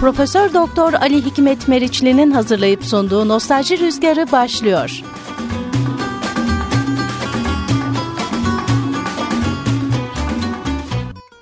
Profesör Doktor Ali Hikmet Meriçli'nin hazırlayıp sunduğu Nostalji Rüzgarı başlıyor.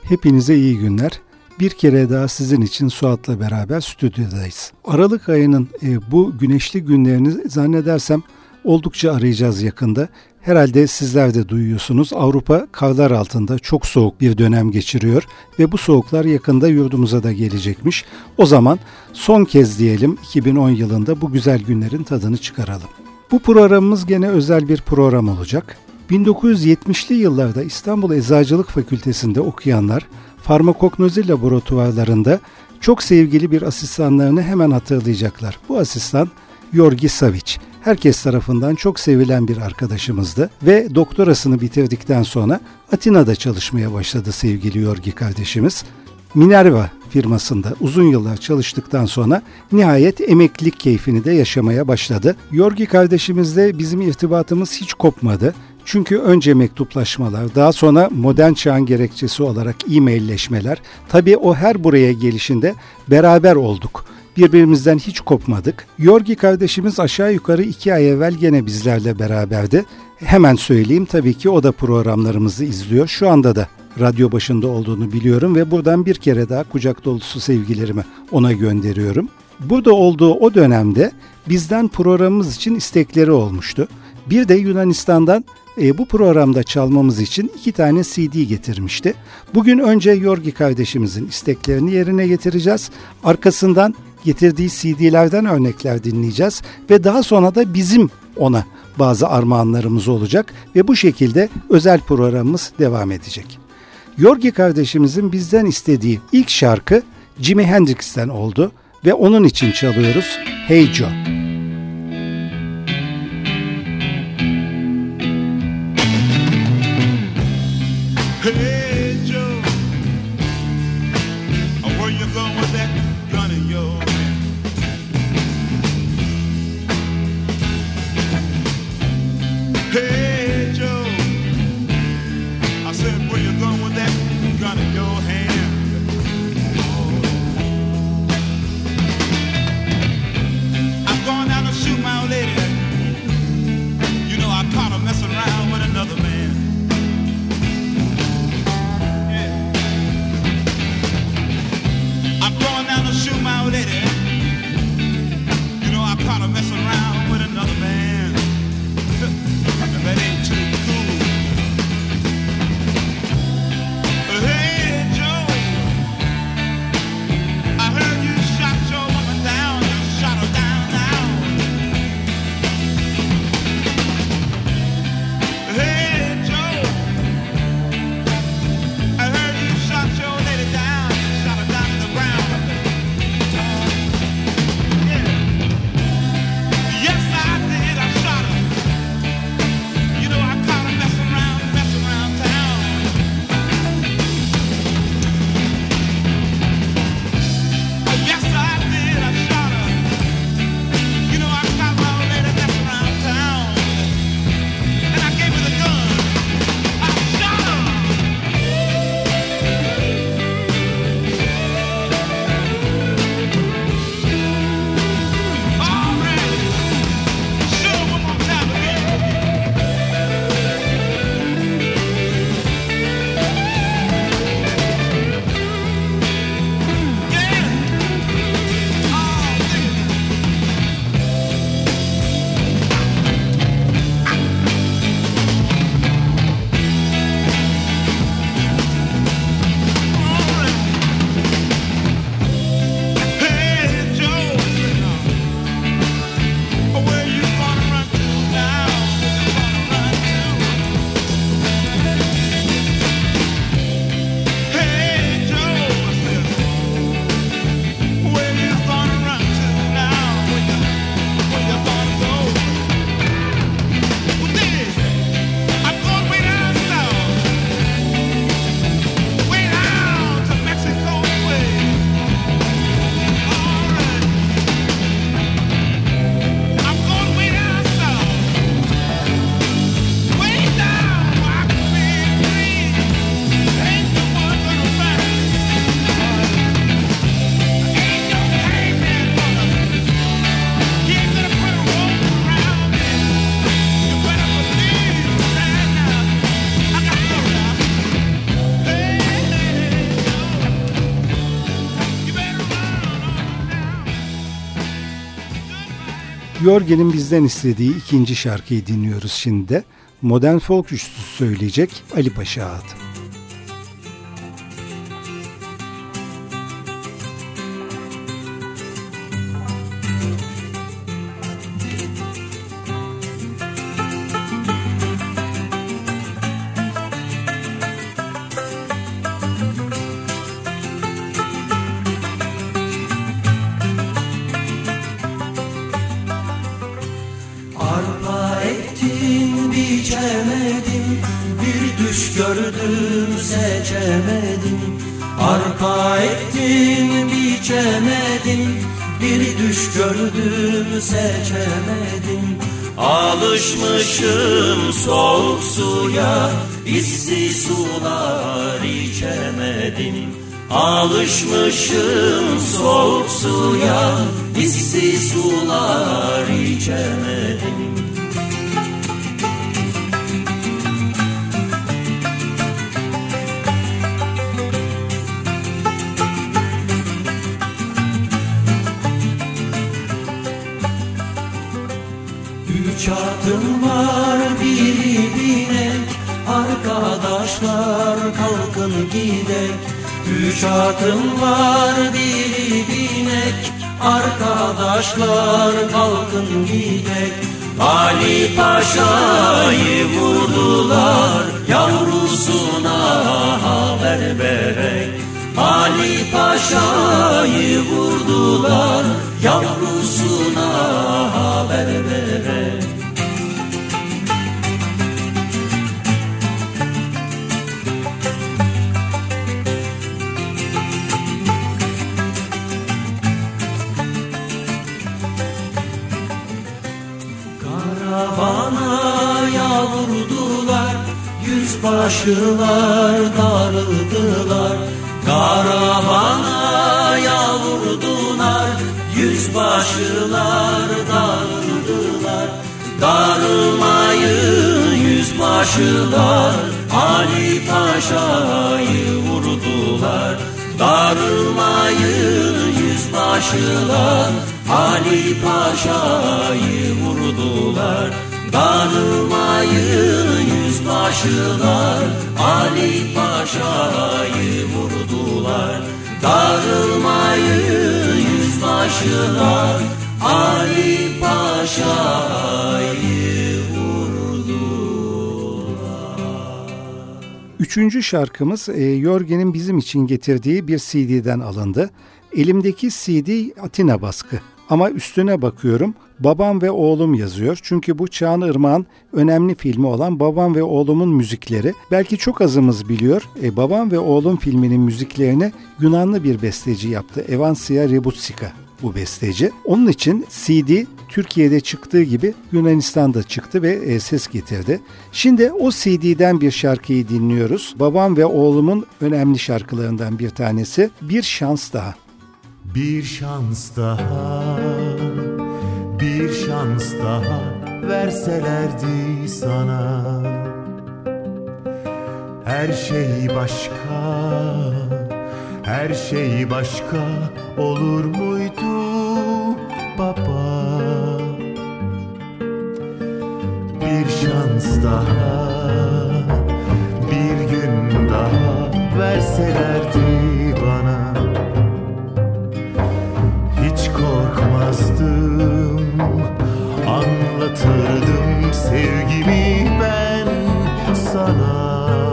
Hepinize iyi günler. Bir kere daha sizin için Suat'la beraber stüdyodayız. Aralık ayının e, bu güneşli günlerini zannedersem oldukça arayacağız yakında. Herhalde sizler de duyuyorsunuz. Avrupa karlar altında çok soğuk bir dönem geçiriyor ve bu soğuklar yakında yurdumuza da gelecekmiş. O zaman son kez diyelim 2010 yılında bu güzel günlerin tadını çıkaralım. Bu programımız gene özel bir program olacak. 1970'li yıllarda İstanbul Eczacılık Fakültesi'nde okuyanlar farmakognozi laboratuvarlarında çok sevgili bir asistanlarını hemen hatırlayacaklar. Bu asistan Yorgi Savic herkes tarafından çok sevilen bir arkadaşımızdı ve doktorasını bitirdikten sonra Atina'da çalışmaya başladı sevgili Yorgi kardeşimiz. Minerva firmasında uzun yıllar çalıştıktan sonra nihayet emeklilik keyfini de yaşamaya başladı. Yorgi kardeşimizle bizim irtibatımız hiç kopmadı. Çünkü önce mektuplaşmalar, daha sonra modern çağın gerekçesi olarak e-mailleşmeler. Tabii o her buraya gelişinde beraber olduk birbirimizden hiç kopmadık. Yorgi kardeşimiz aşağı yukarı iki ay evvel gene bizlerle beraberdi. Hemen söyleyeyim tabii ki o da programlarımızı izliyor. Şu anda da radyo başında olduğunu biliyorum ve buradan bir kere daha kucak dolusu sevgilerimi ona gönderiyorum. Burada olduğu o dönemde bizden programımız için istekleri olmuştu. Bir de Yunanistan'dan e, bu programda çalmamız için iki tane CD getirmişti. Bugün önce Yorgi kardeşimizin isteklerini yerine getireceğiz. Arkasından getirdiği CD'lerden örnekler dinleyeceğiz ve daha sonra da bizim ona bazı armağanlarımız olacak ve bu şekilde özel programımız devam edecek. Yorgi kardeşimizin bizden istediği ilk şarkı Jimi Hendrix'ten oldu ve onun için çalıyoruz Hey Joe. Yorgen'in bizden istediği ikinci şarkıyı dinliyoruz şimdi de. Modern folk üçlüsü söyleyecek Ali Paşa Ağat. seçemedim. Alışmışım soğuk suya İssiz sular içemedim. Alışmışım soğuk suya İssiz sular içemedim gidek Üç atım var biri binek. Arkadaşlar kalkın gidek Ali Paşa'yı vurdular Yavrusuna haber verek. Ali Paşa'yı vurdular Yavrusuna haber başılar darıldılar. Karavana yavurdular Yüzbaşılar darıldılar. Darılmayın yüzbaşılar Ali Paşa'yı vurdular. Darılmayın yüzbaşılar Ali Paşa'yı vurdular. Darılmayın yüzbaşılar Ali Paşa'yı vurdular Darılmayın yüzbaşılar Ali Paşa'yı vurdular Üçüncü şarkımız e, Yorgen'in bizim için getirdiği bir CD'den alındı. Elimdeki CD Atina baskı. Ama üstüne bakıyorum Babam ve Oğlum yazıyor. Çünkü bu Çağan Irmak'ın önemli filmi olan Babam ve Oğlum'un müzikleri. Belki çok azımız biliyor. E, Babam ve Oğlum filminin müziklerini Yunanlı bir besteci yaptı. Evansia Rebutsika bu besteci. Onun için CD Türkiye'de çıktığı gibi Yunanistan'da çıktı ve e, ses getirdi. Şimdi o CD'den bir şarkıyı dinliyoruz. Babam ve oğlumun önemli şarkılarından bir tanesi Bir Şans Daha. Bir şans daha, bir şans daha verselerdi sana. Her şey başka, her şey başka olur muydu baba? Bir şans daha, bir gün daha verselerdi Anlatırdım sevgimi ben sana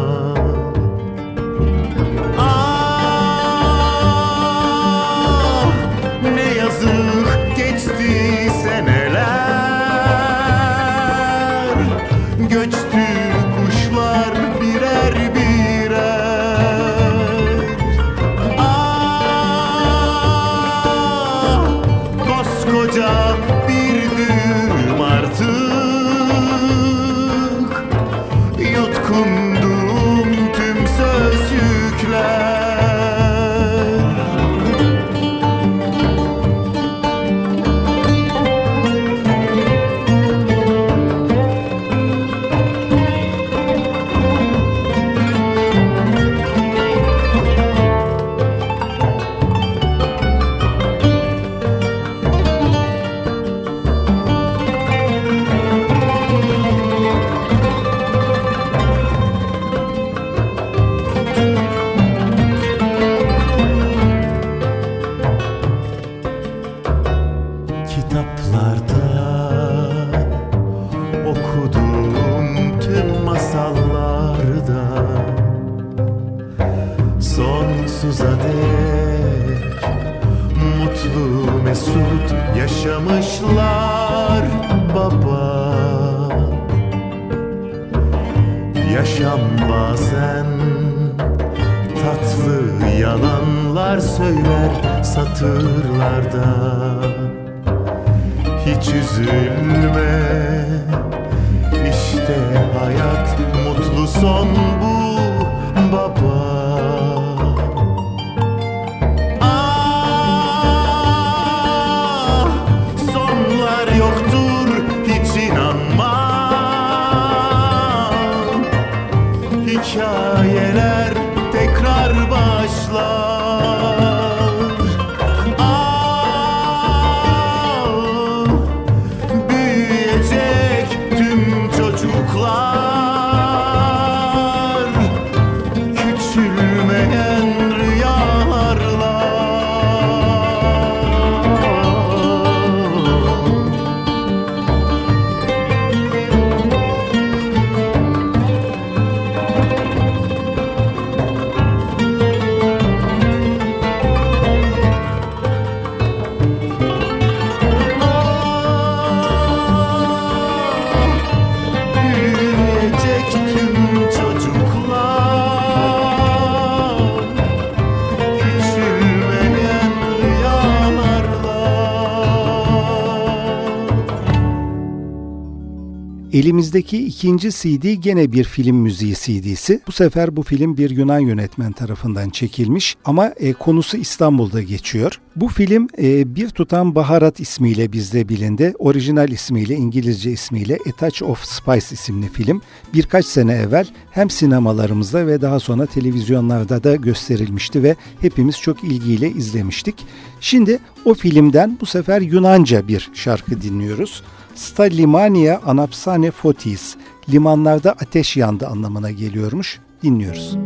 Elimizdeki ikinci CD gene bir film müziği CD'si. Bu sefer bu film bir Yunan yönetmen tarafından çekilmiş ama e, konusu İstanbul'da geçiyor. Bu film e, Bir Tutam Baharat ismiyle bizde bilindi. Orijinal ismiyle, İngilizce ismiyle A Touch of Spice isimli film. Birkaç sene evvel hem sinemalarımızda ve daha sonra televizyonlarda da gösterilmişti ve hepimiz çok ilgiyle izlemiştik. Şimdi o filmden bu sefer Yunanca bir şarkı dinliyoruz. Sta limania anapsane fotis. Limanlarda ateş yandı anlamına geliyormuş. Dinliyoruz.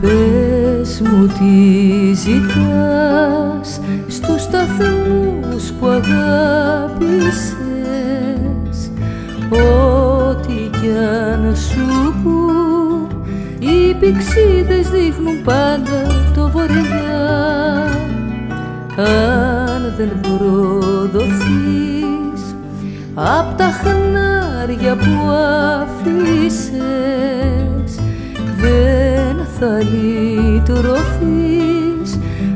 Πες μου τι ζητάς στους σταθμούς που αγάπησες Ό,τι κι αν σου πουν οι πηξίδες δείχνουν πάντα το βορειά Αν δεν προδοθείς απ' τα χνάρια που άφησες δεν θα λυτρωθείς.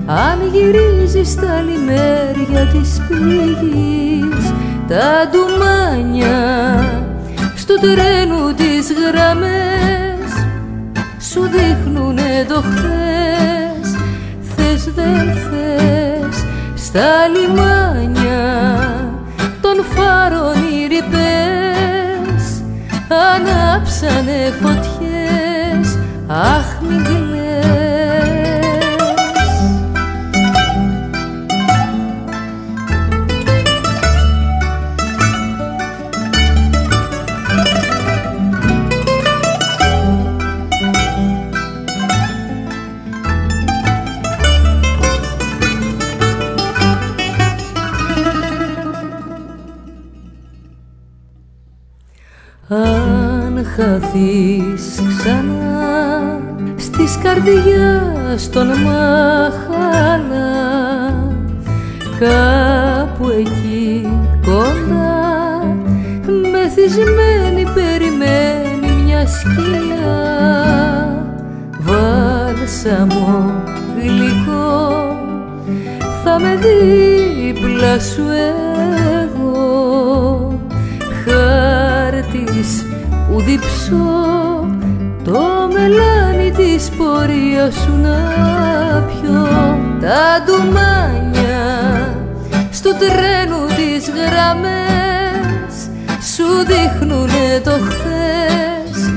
Αν γυρίζεις στα λιμέρια της πληγής τα ντουμάνια στο τρένου τις γραμμές σου δείχνουνε το χθες. Θες δεν θες στα λιμάνια των φάρων οι ρηπές ανάψανε φωτιές. Αχ μην χαθείς ξανά στις καρδιάς των μαχαλά κάπου εκεί κοντά μεθυσμένη περιμένει μια σκιά βάλσαμο γλυκό θα με δίπλα σου που διψώ το μελάνι της πορείας σου να πιω. Τα ντουμάνια στο τρένο τις γραμμές σου δείχνουνε το χθες.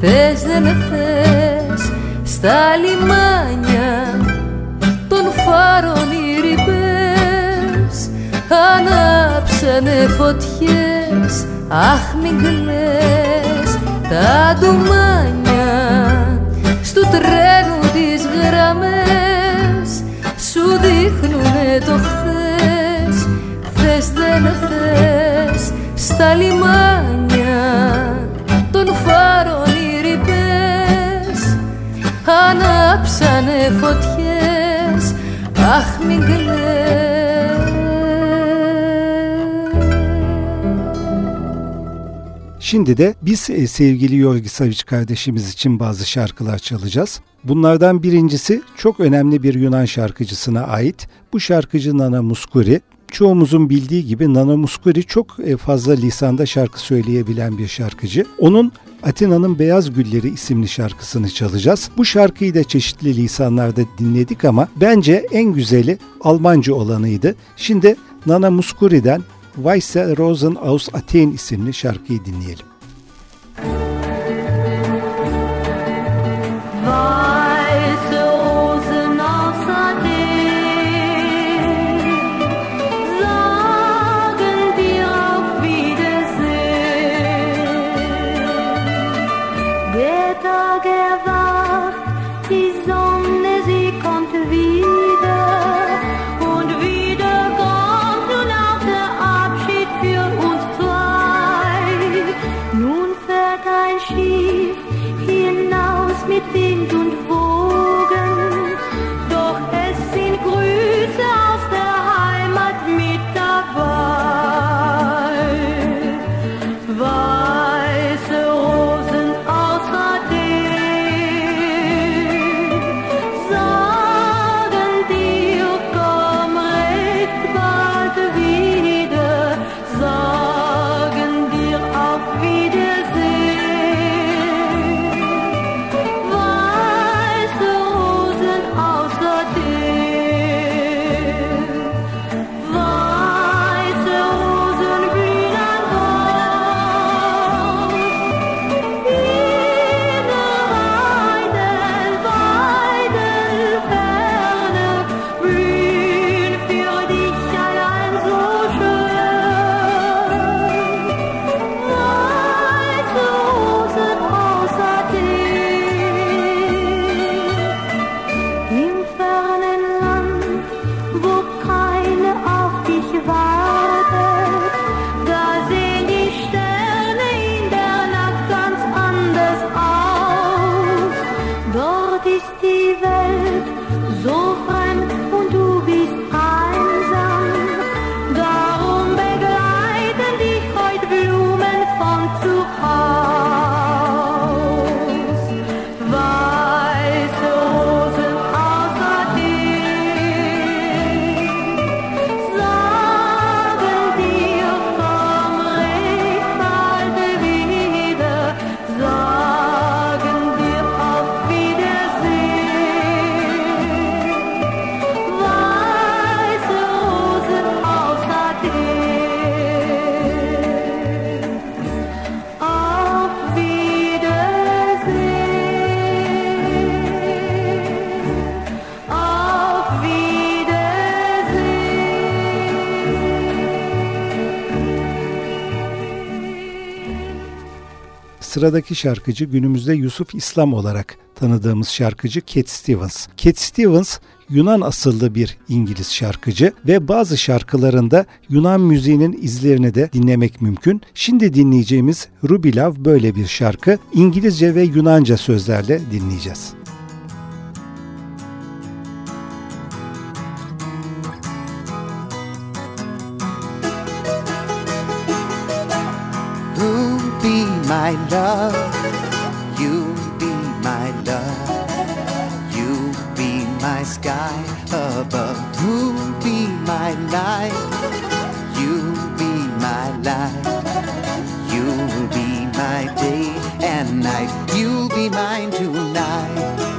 Θες δεν θες στα λιμάνια των φάρων οι ρηπές ανάψανε φωτιές. Αχ μην κλαις τα ντουμάνια στου τρένου τις γραμμές σου δείχνουνε το χθες. Θες δεν θες στα λιμάνια των φάρων οι ρηπές. Ανάψανε φωτιές αχ μην κλαις. Şimdi de biz e, sevgili Yorgi Savic kardeşimiz için bazı şarkılar çalacağız. Bunlardan birincisi çok önemli bir Yunan şarkıcısına ait. Bu şarkıcı Nana Muskuri. Çoğumuzun bildiği gibi Nana Muskuri çok e, fazla lisanda şarkı söyleyebilen bir şarkıcı. Onun Atina'nın Beyaz Gülleri isimli şarkısını çalacağız. Bu şarkıyı da çeşitli lisanlarda dinledik ama bence en güzeli Almanca olanıydı. Şimdi Nana Muskuri'den Weisse Rosen aus Athen isimli şarkıyı dinleyelim. mit Wind und Sıradaki şarkıcı günümüzde Yusuf İslam olarak tanıdığımız şarkıcı Cat Stevens. Cat Stevens Yunan asıllı bir İngiliz şarkıcı ve bazı şarkılarında Yunan müziğinin izlerini de dinlemek mümkün. Şimdi dinleyeceğimiz Ruby Love böyle bir şarkı. İngilizce ve Yunanca sözlerle dinleyeceğiz. My love. you'll be my love. you'll be my sky above. you'll be my light. you'll be my light. You'll be my day and night. You'll be mine tonight.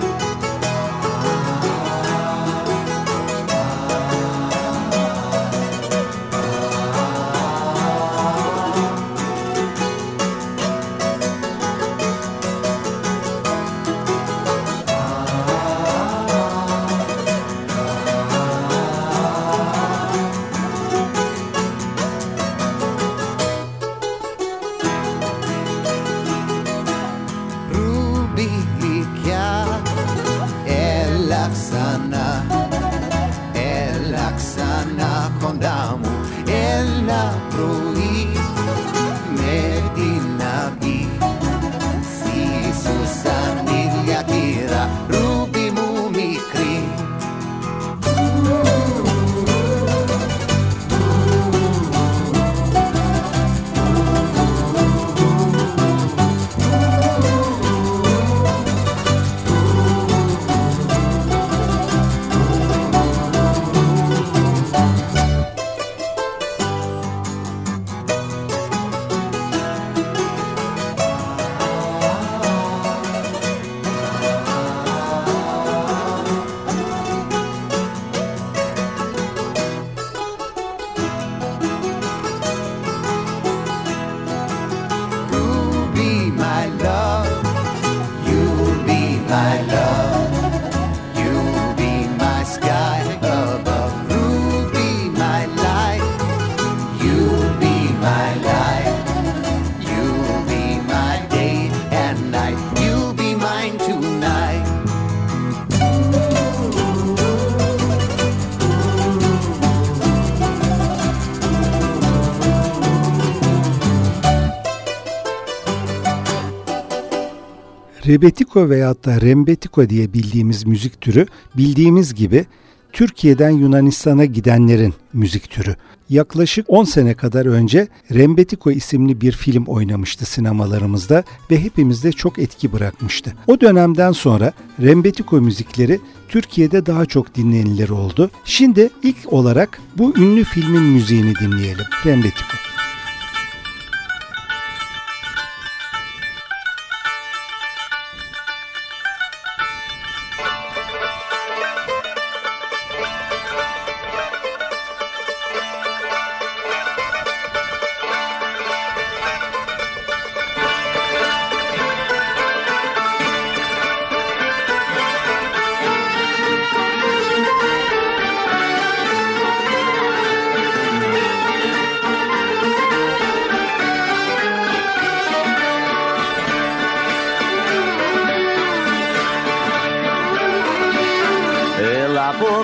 Rebetiko veyahut da rembetiko diye bildiğimiz müzik türü bildiğimiz gibi Türkiye'den Yunanistan'a gidenlerin müzik türü. Yaklaşık 10 sene kadar önce Rembetiko isimli bir film oynamıştı sinemalarımızda ve hepimizde çok etki bırakmıştı. O dönemden sonra Rembetiko müzikleri Türkiye'de daha çok dinlenilir oldu. Şimdi ilk olarak bu ünlü filmin müziğini dinleyelim. Rembetiko.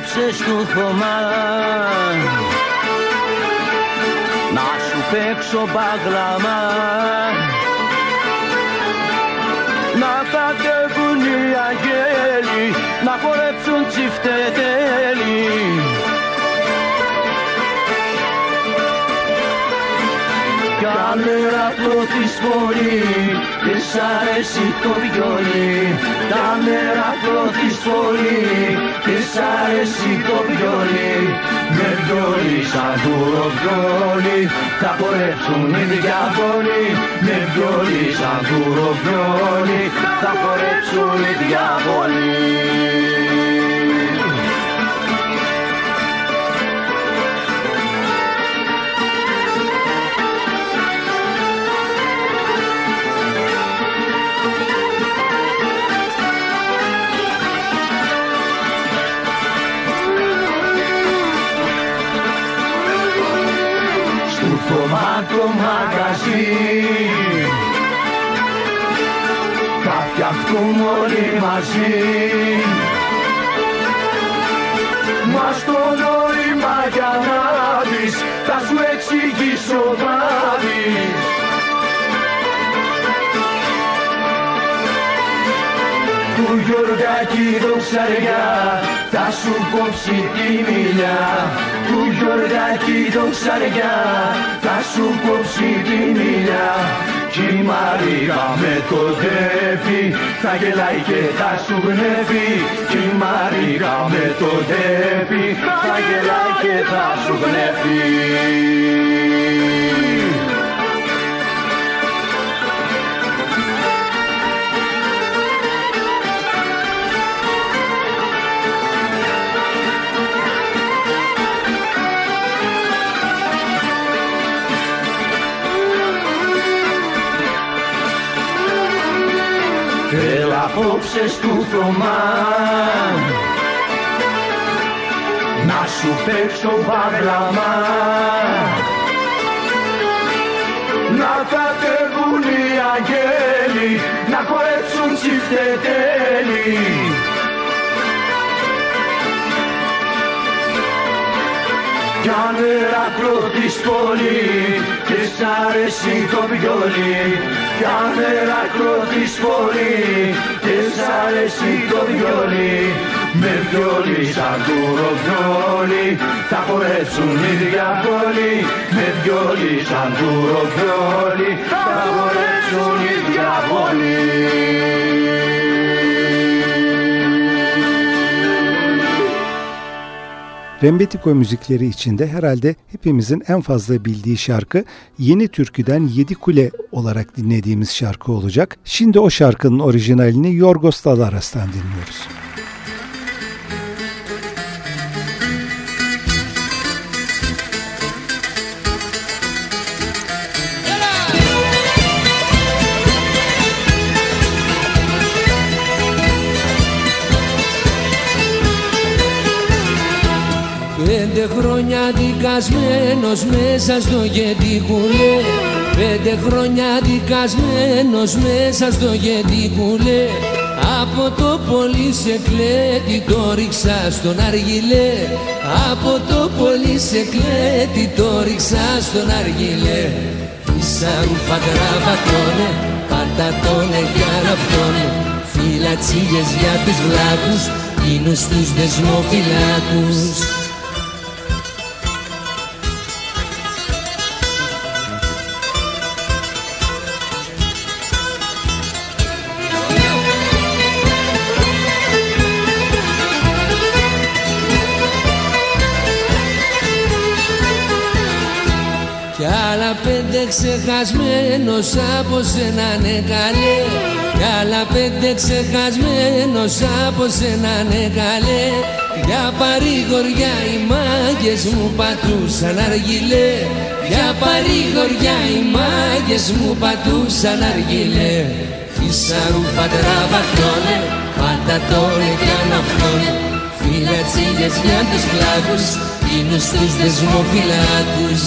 Απόψε στο χωμά Να σου παίξω μπαγλαμά. Να κατέβουν οι αγγέλοι Να χορέψουν τσιφτετέλοι Κάνε πρώτη φορή Της αρέσει το βιολί. Κάνε πρώτη φορή Της αρέσει το βιολί. Με βιολί σαν δούρο βιολί Θα χορέψουν οι διάβολοι Με βιολί σαν δούρο βιολί Θα χορέψουν οι διάβολοι Θα φτιαχτούμε όλοι μαζί. Μας στο νόημα για να δεις Θα σου εξηγήσω θα δεις. Του Γιωργάκη δοξαριά θα σου κόψει τη μιλιά. Του Γιωργάκη δοξαριά θα σου κόψει τη μιλιά Κι η Μαρίκα με το δέφι θα γελάει και θα σου γνεύει Κι η Μαρίκα με το δέφι θα γελάει και θα σου γνεύει απόψες του θωμά. Να σου παίξω μπαγλαμά Να κατεβούν οι αγγέλοι Να χορέψουν τσιφτετέλοι Κι αν ερακλώ τη σχολή και σ' αρέσει το βιολί Κι αν ερακλώ τη σχολή και σ' αρέσει το βιολί με βιολί σαν βιολί θα χορέψουν οι διαβόλοι με βιολί σαν βιολί θα χορέψουν οι διαβόλοι Rembetiko müzikleri içinde herhalde hepimizin en fazla bildiği şarkı Yeni Türkü'den Yedi Kule olarak dinlediğimiz şarkı olacak. Şimdi o şarkının orijinalini Yorgos Dalaras'tan dinliyoruz. Δικασμένος μέσα στο γεντικουλέ Πέντε χρόνια δικασμένος μέσα στο γεντικουλέ Από το πολύ σε κλέτη το ρίξα στον αργιλέ. Από το πολύ σε κλέτη το ρίξα στον αργιλέ. Φύσα ρουφα γραβατώνε, πατατώνε και αραπτώνε φυλατσίλες για τους βλάκους είναι στους δεσμοφυλάκους ξεχασμένος από σένα ναι καλέ. Κι άλλα πέντε ξεχασμένος από σένα ναι καλέ. Για παρηγοριά οι μάγκες μου πατούσαν αργυλέ. Για παρηγοριά οι μάγκες μου πατούσαν αργυλέ. Φυσαρού πατραβαχτώνε, πατατώνε κι αναφτώνε. Φυλατσίλες για τους κλάβους, είναι στους δεσμοφυλάκους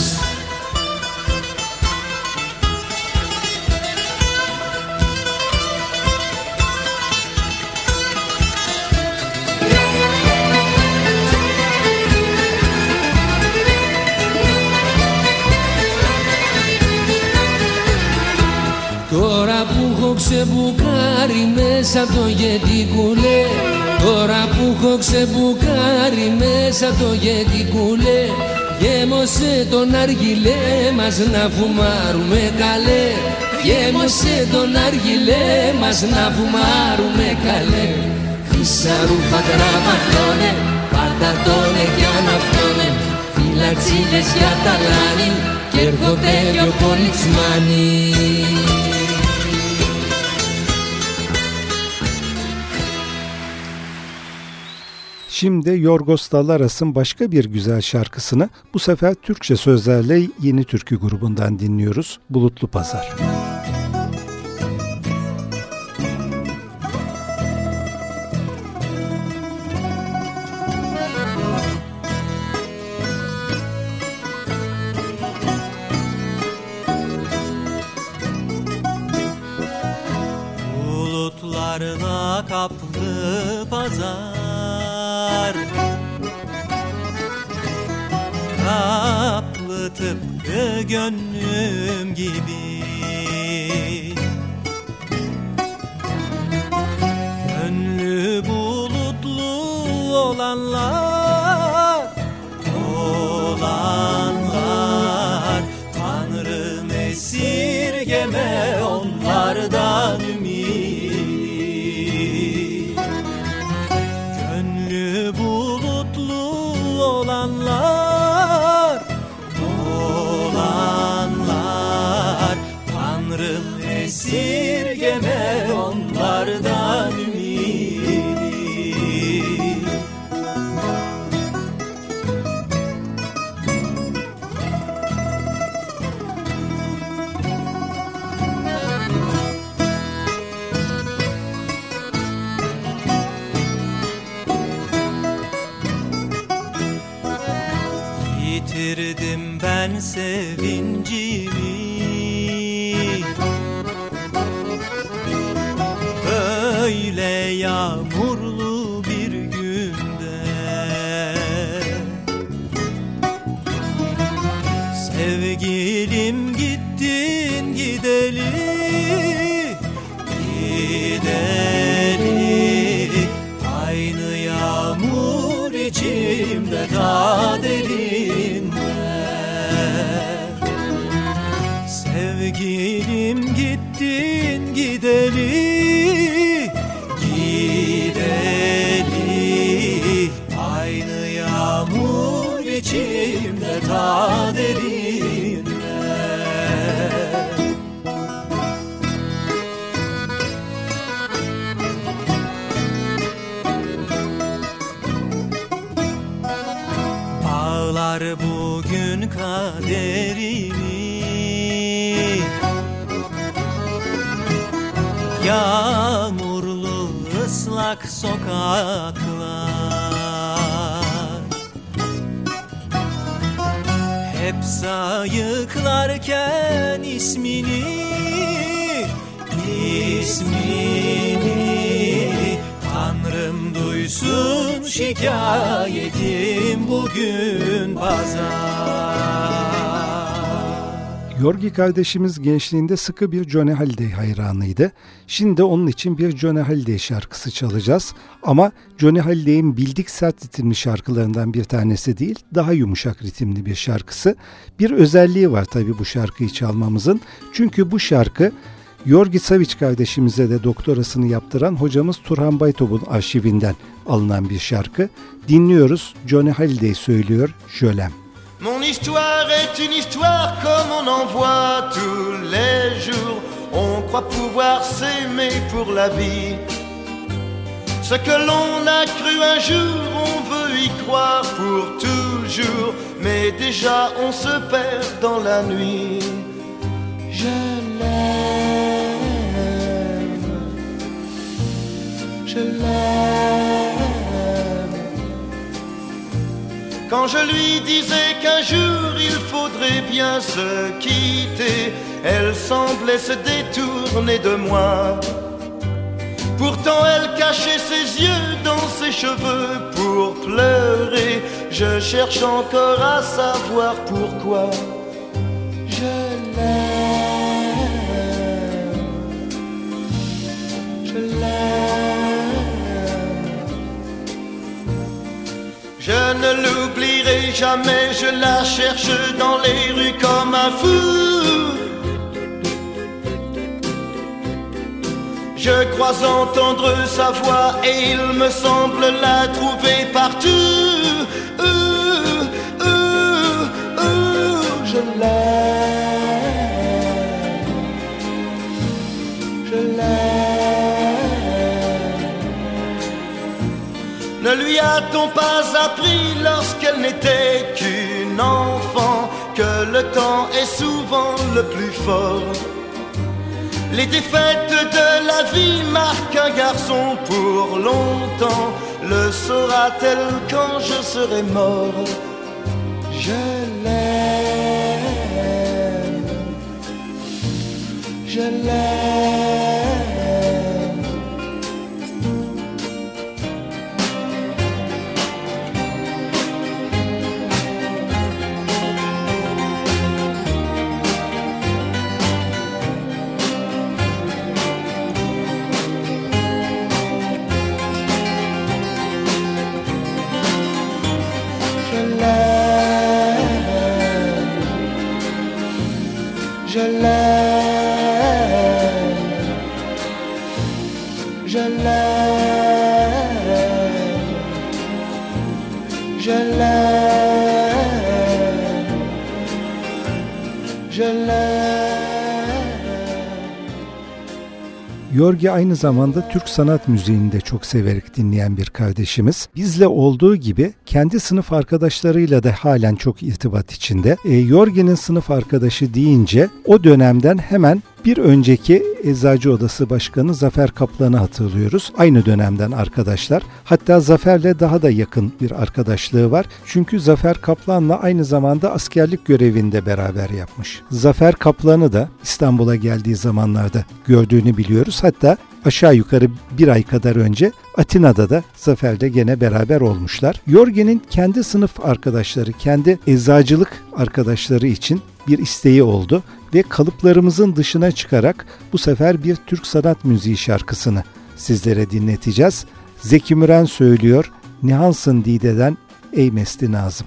ξεμπουκάρει μέσα από το γετικούλε Τώρα που έχω ξεμπουκάρει μέσα από το γετικούλε Γέμωσε τον αργυλέ μας να φουμάρουμε καλέ. Γέμωσε τον αργυλέ μας να φουμάρουμε καλέ. Φυσαρού πατραβατώνε, πατατώνε κι αναυτώνε Φυλατσίλες για τα λάνη και έρχονται δυο πολυτσμάνοι Şimdi Yorgos Dalaras'ın başka bir güzel şarkısını bu sefer Türkçe sözlerle Yeni Türkü grubundan dinliyoruz. Bulutlu Pazar. Bulutlarla kaplı pazar Kaplı tıpkı gönlüm gibi. Gönlü bulutlu olanlar Böyle yağmurlu sokaklar Hep sayıklarken ismini ismini Tanrım duysun şikayetim bugün pazar Yorgi kardeşimiz gençliğinde sıkı bir Johnny Hallyday hayranıydı. Şimdi onun için bir Johnny Hallyday şarkısı çalacağız. Ama Johnny Halliday'in bildik sert ritimli şarkılarından bir tanesi değil, daha yumuşak ritimli bir şarkısı. Bir özelliği var tabii bu şarkıyı çalmamızın. Çünkü bu şarkı Yorgi Savic kardeşimize de doktorasını yaptıran hocamız Turhan Baytop'un arşivinden alınan bir şarkı. Dinliyoruz. Johnny Halliday söylüyor. Jölem. Mon histoire est une histoire comme on en voit tous les jours. On croit pouvoir s'aimer pour la vie. Ce que l'on a cru un jour, on veut y croire pour toujours. Mais déjà on se perd dans la nuit. Je l'aime. Je l'aime. Quand je lui disais qu'un jour il faudrait bien se quitter, elle semblait se détourner de moi. Pourtant elle cachait ses yeux dans ses cheveux pour pleurer. Je cherche encore à savoir pourquoi. Je l'aime. Je ne l'oublierai jamais, je la cherche dans les rues comme un fou. Je crois entendre sa voix et il me semble la trouver partout. Lui a-t-on pas appris lorsqu'elle n'était qu'une enfant que le temps est souvent le plus fort? Les défaites de la vie marquent un garçon pour longtemps. Le saura-t-elle quand je serai mort? Je l'aime. Je l'aime. Yorgi aynı zamanda Türk sanat müziğini de çok severek dinleyen bir kardeşimiz. Bizle olduğu gibi kendi sınıf arkadaşlarıyla da halen çok irtibat içinde. E, Yorgi'nin sınıf arkadaşı deyince o dönemden hemen bir önceki Eczacı Odası Başkanı Zafer Kaplan'ı hatırlıyoruz. Aynı dönemden arkadaşlar. Hatta Zafer'le daha da yakın bir arkadaşlığı var. Çünkü Zafer Kaplan'la aynı zamanda askerlik görevinde beraber yapmış. Zafer Kaplan'ı da İstanbul'a geldiği zamanlarda gördüğünü biliyoruz. Hatta aşağı yukarı bir ay kadar önce Atina'da da Zafer'le gene beraber olmuşlar. Yorge'nin kendi sınıf arkadaşları, kendi eczacılık arkadaşları için bir isteği oldu ve kalıplarımızın dışına çıkarak bu sefer bir Türk sanat müziği şarkısını sizlere dinleteceğiz. Zeki Müren söylüyor, Nihansın Dide'den Ey Mesti Nazım.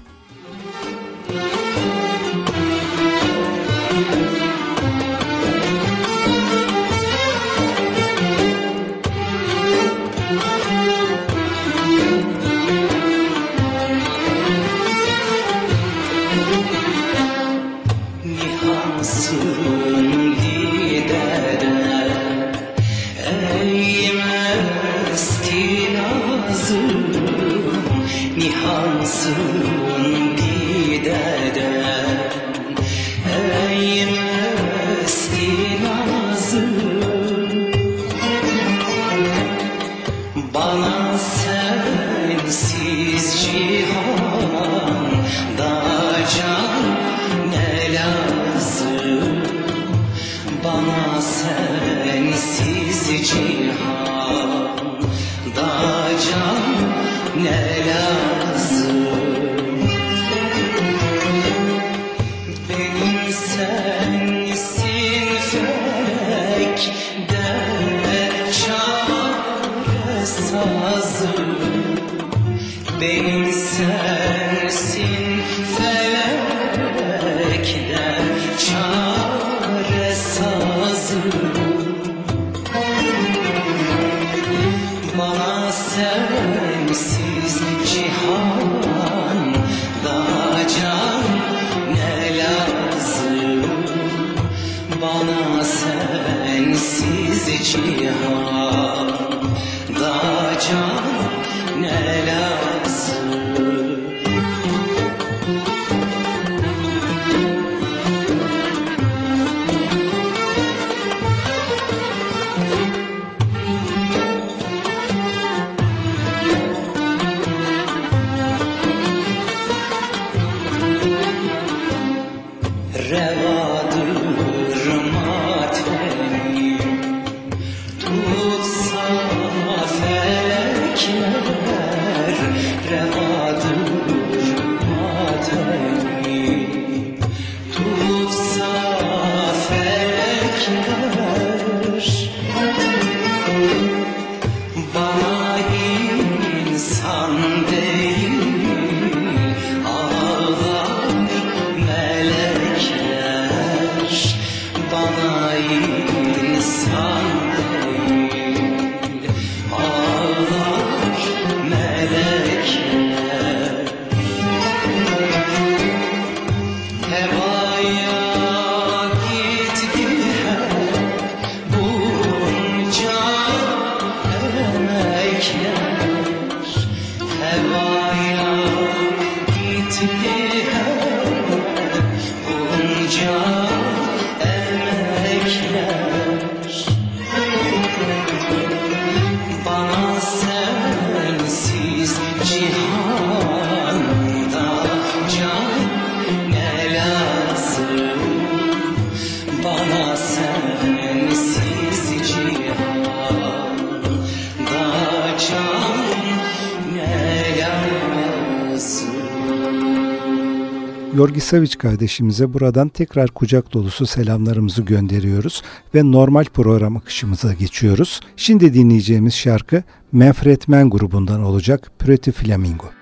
Isaviç kardeşimize buradan tekrar kucak dolusu selamlarımızı gönderiyoruz ve normal program akışımıza geçiyoruz. Şimdi dinleyeceğimiz şarkı Manfred Mann grubundan olacak Pretty Flamingo.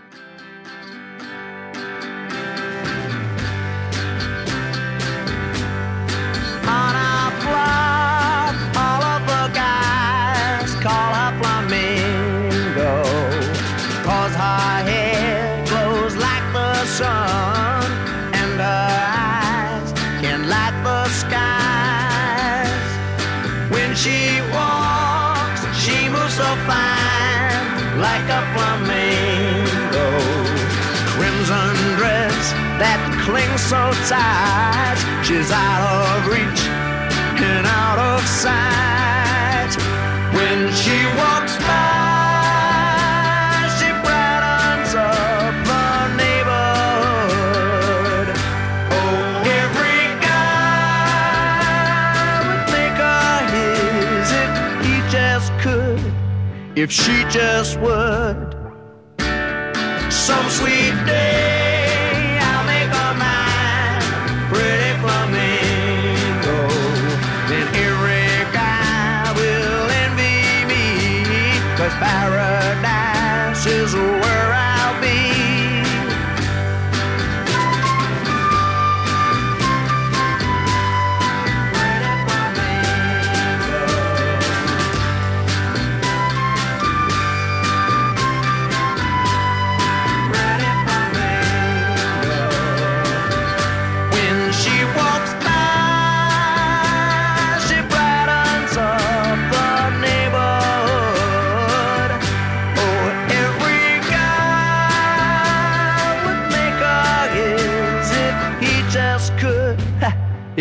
like a flamingo. Crimson dress that clings so tight, she's out of reach and out of sight when she walks by. if she just would.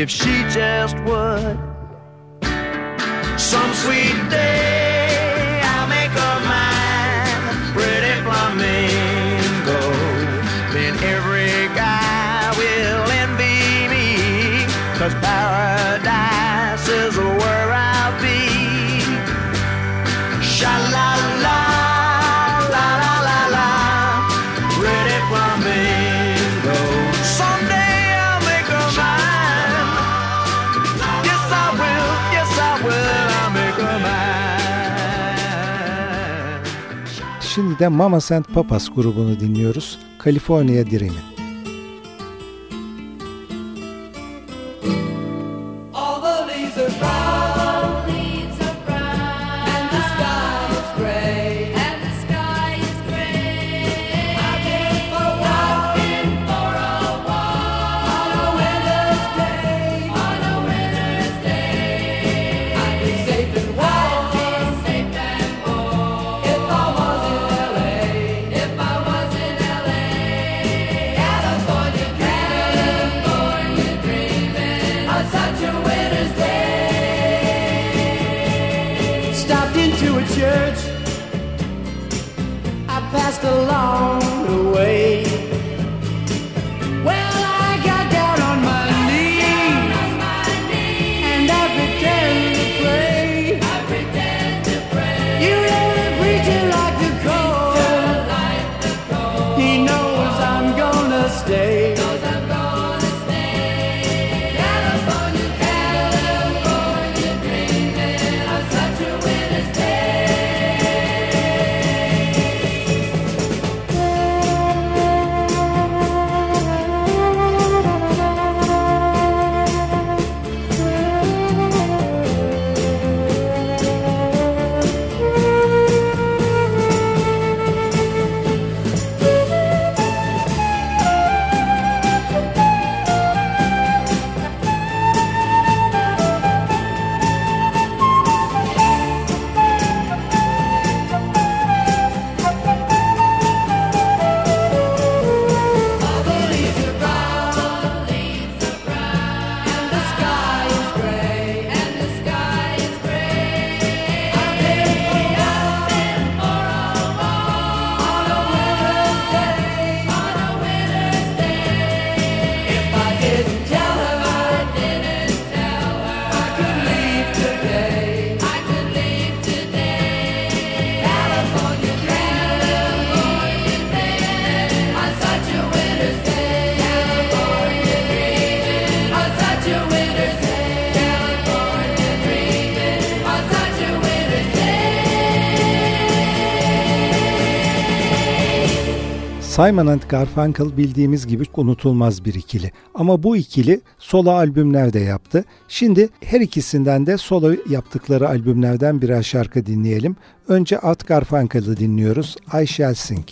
if she just Şimdi de Mama and Papas grubunu dinliyoruz. California Dream'i. Simon and Garfunkel bildiğimiz gibi unutulmaz bir ikili. Ama bu ikili solo albümler de yaptı. Şimdi her ikisinden de solo yaptıkları albümlerden birer şarkı dinleyelim. Önce Art Garfunkel'ı dinliyoruz. I Shall Sing.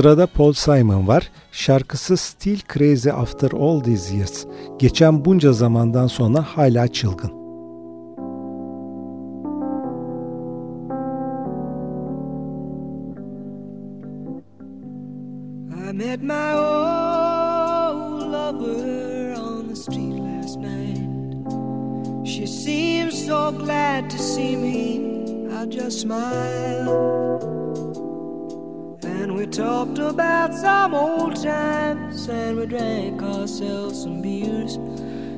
Sırada Paul Simon var. Şarkısı Still Crazy After All These Years. Geçen bunca zamandan sonra hala çılgın. I met my old lover on the street last night. She seemed so glad to see me. I just smiled. We talked about some old times and we drank ourselves some beers.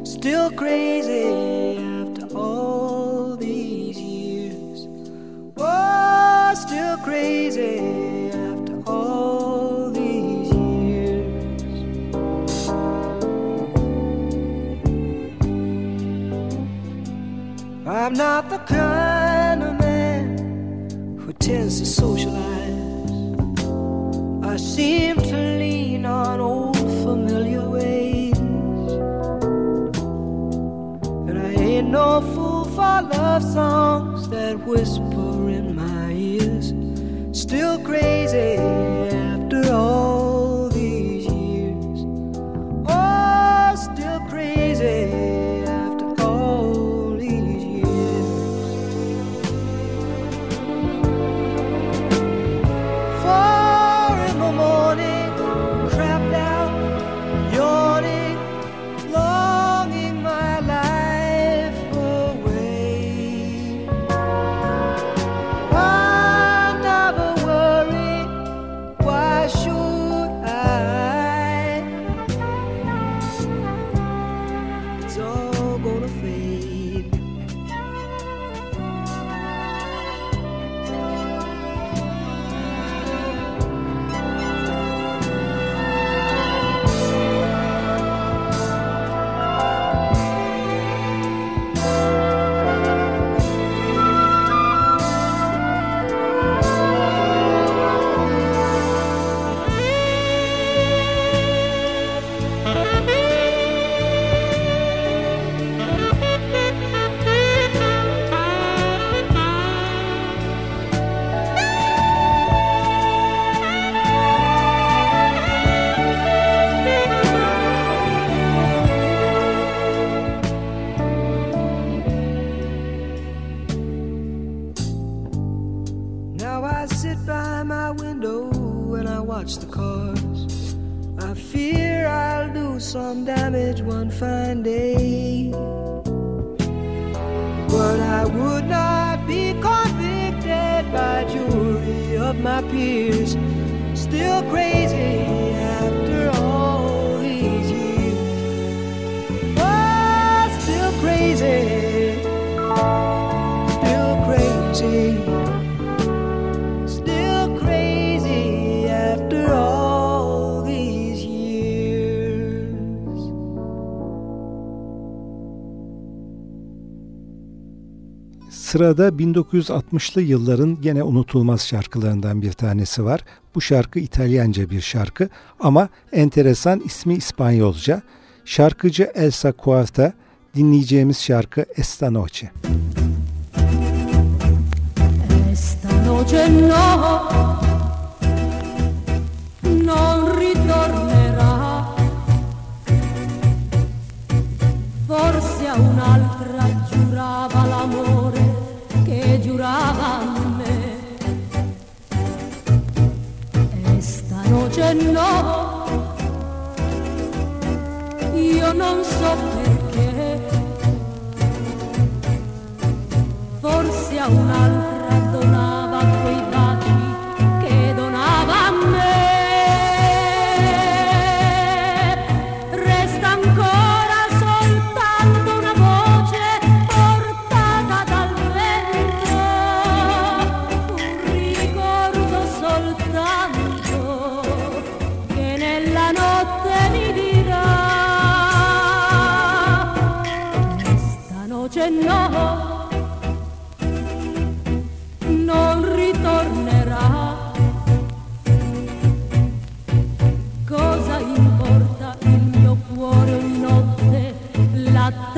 Still crazy after all these years. Oh, still crazy after all these years. I'm not the kind of man who tends to socialize. I seem to lean on old familiar ways. And I ain't no fool for love songs that whisper in my ears. Still crazy after all Sırada 1960'lı yılların gene unutulmaz şarkılarından bir tanesi var. Bu şarkı İtalyanca bir şarkı ama enteresan ismi İspanyolca. Şarkıcı Elsa Cuarta dinleyeceğimiz şarkı Esta Noche. Esta noche no, non ritornerà. Forse a un'altra giurava l'amore che giurava a me. Esta noche no, io non so perché. Forse a un'altra donava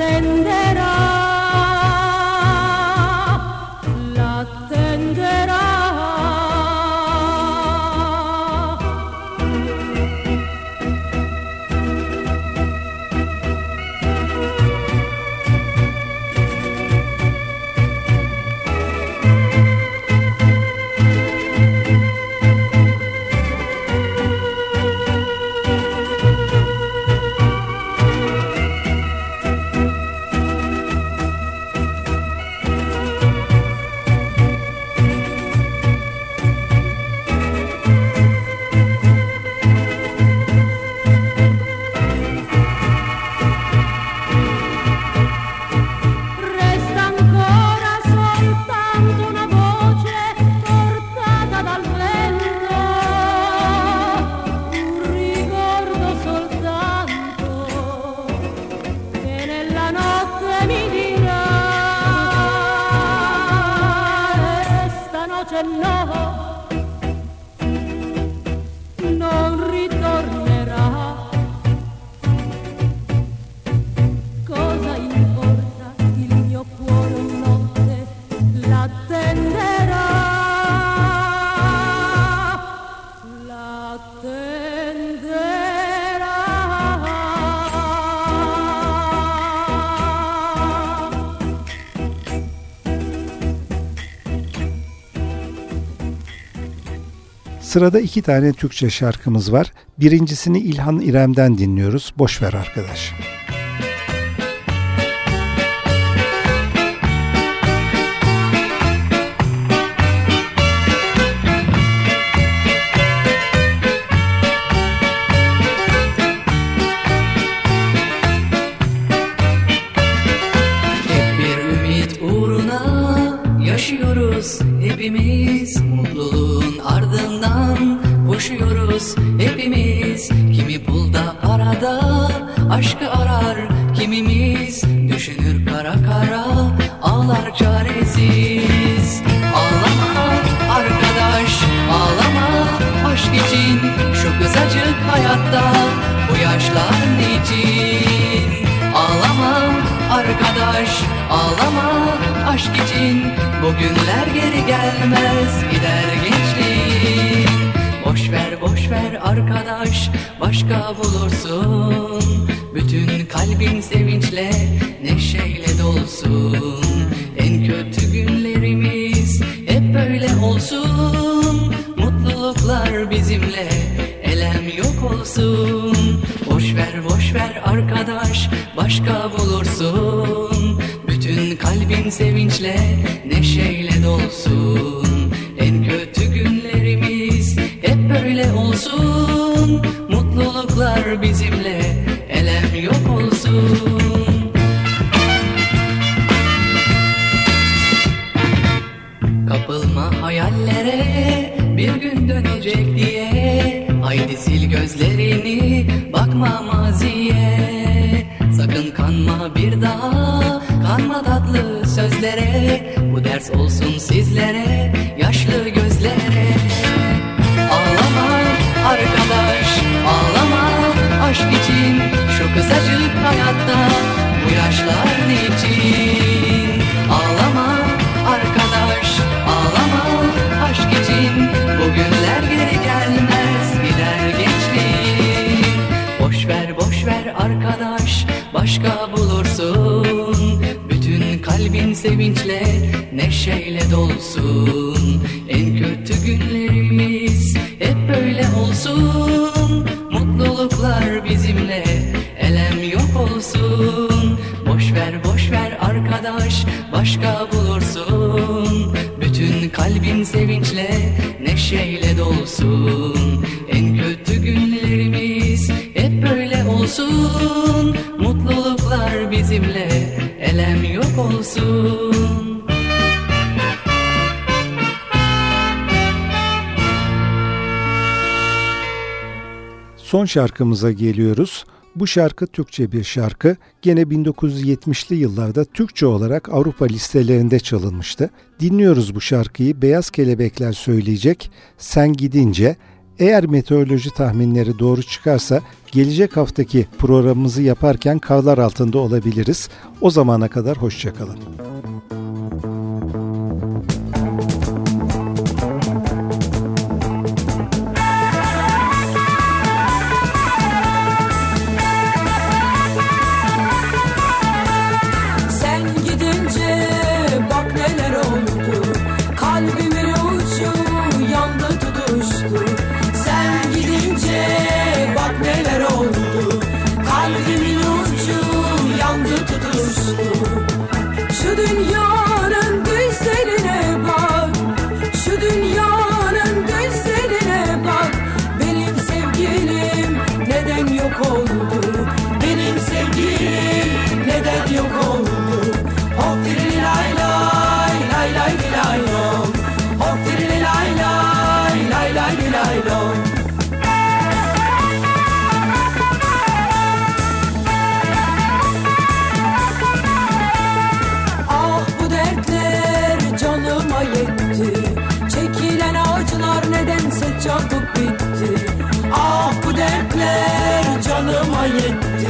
and that I Sırada iki tane Türkçe şarkımız var. Birincisini İlhan İrem'den dinliyoruz. Boş ver arkadaş. Hepimiz Kimi bulda arada aşkı arar kimimiz Düşünür kara kara ağlar çaresiz. Ağlama arkadaş ağlama aşk için Şu kızacık hayatta bu yaşlar niçin? Ağlama arkadaş ağlama aşk için Bugünler geri gelmez gider gençliğin Boş ver arkadaş başka bulursun. Bütün kalbin sevinçle neşeyle dolsun. En kötü günlerimiz hep böyle olsun. Mutluluklar bizimle elem yok olsun. Boş ver boş ver arkadaş başka bulursun. Bütün kalbin sevinçle neşeyle dolsun Mutluluklar bizimle elem yok olsun. Kapılma hayallere bir gün dönecek diye. Haydi sil gözlerini bakma maziye. Sakın kanma bir daha kanma tatlı sözlere. Bu ders olsun sizlere yaşlı gözlere. Ağlama arkadaş ağlama aşk için Şu kısacık hayatta bu yaşlar niçin? Ağlama arkadaş ağlama aşk için Bugünler geri gelmez gider gençliğin. Boş ver boş ver arkadaş başka bulursun. Bütün kalbin sevinçle neşeyle dolsun. En kötü günlerimiz hep böyle olsun Mutluluklar bizimle. Elem yok olsun. Boş ver boş ver arkadaş başka bulursun. Bütün kalbin sevinçle neşeyle dolsun. En kötü günlerimiz hep böyle olsun. Mutluluklar bizimle. Elem yok olsun Son şarkımıza geliyoruz. Bu şarkı Türkçe bir şarkı. Gene 1970'li yıllarda Türkçe olarak Avrupa listelerinde çalınmıştı. Dinliyoruz bu şarkıyı. Beyaz Kelebekler söyleyecek. Sen gidince eğer meteoroloji tahminleri doğru çıkarsa gelecek haftaki programımızı yaparken karlar altında olabiliriz. O zamana kadar hoşçakalın. Çabuk bitti. Ah bu dertler canıma yetti.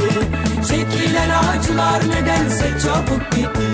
Çekilen acılar nedense çabuk bitti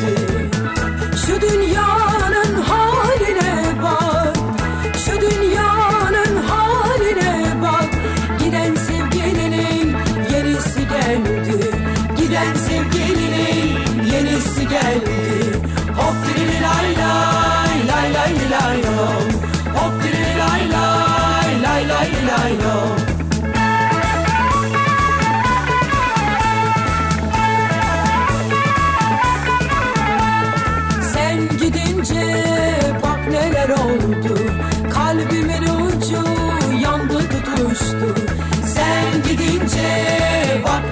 What